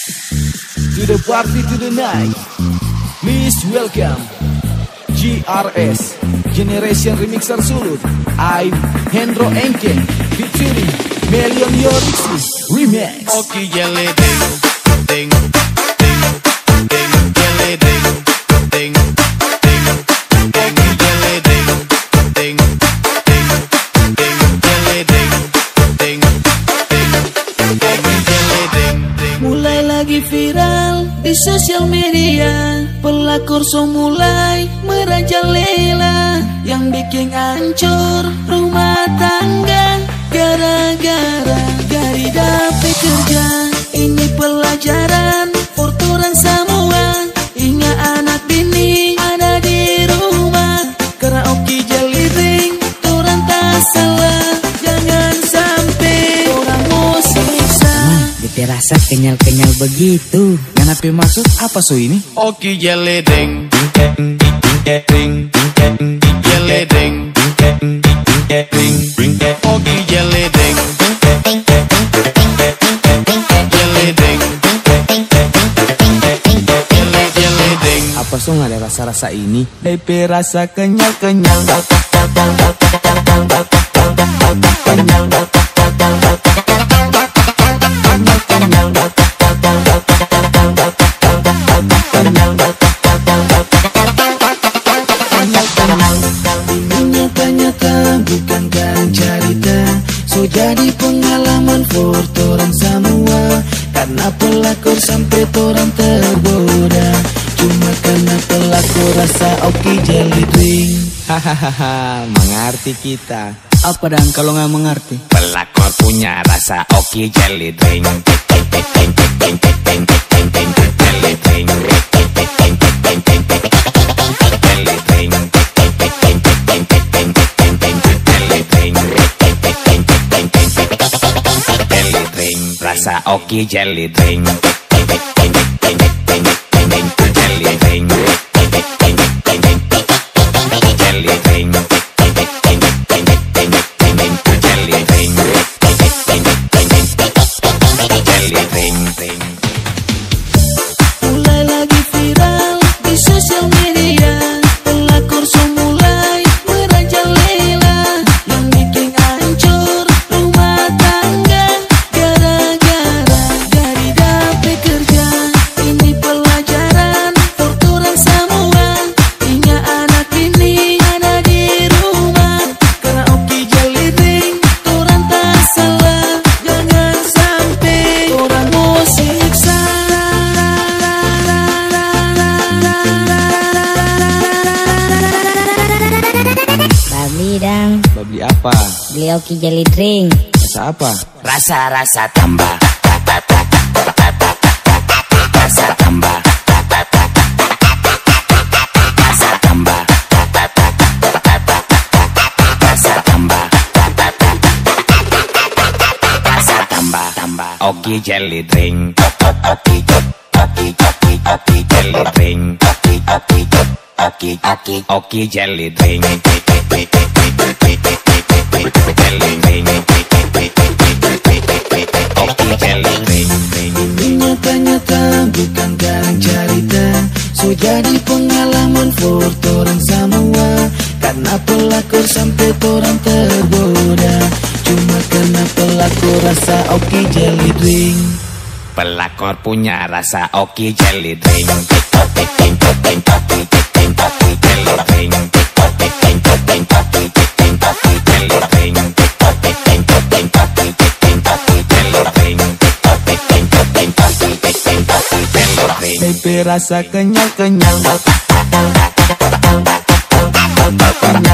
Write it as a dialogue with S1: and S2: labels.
S1: To the party to the night. Please welcome GRS Generation Remixer Sulut I'm Hendro Enke Featuring Million Yorixi Remix.
S2: Oki jelly
S3: Viral di sosial media. Pelakor so mulai merajalela Yang bikin hancur rumah tangga. Gara-gara gari dapet kerja Ini pelajaran
S4: rasa kenyal-kenyal begitu.
S1: Kenapa maksud apa so ini?
S2: Oki jelly ding Ding Ding Jelly ding Ding Oki jelly ding Jelly ding Jelly jelly ding
S1: Apa so nggak ada rasa-rasa ini? DP rasa kenyal-kenyal
S3: jadi pengalaman for orang semua. Karena pelakor sampai orang tergoda. Cuma karena pelakor rasa oke jelly drink
S1: Hahaha, mengerti kita.
S4: Apa dan kalau nggak mengerti?
S2: Pelakor punya rasa oki jelly drink Rasa oki jelly drink
S4: Beli oki jelly drink.
S1: Rasa apa?
S2: Rasa-rasa tambah. Rasa tambah. Rasa tambah. Rasa tambah. Rasa tambah tambah. Oki jelly drink. Oki Oki Oki Oki jelly drink. Oki Oki Oki Oki Oki jelly drink
S3: nyata-nyata bukan karang cerita So jadi pengalaman for orang semua Karena pelakor sampai orang tergoda Cuma karena pelakor rasa oke jelly drink
S2: Pelakor punya rasa drink Oki jelly drink jelly drink
S1: Rasa kenyal-kenyal.
S3: Kenyal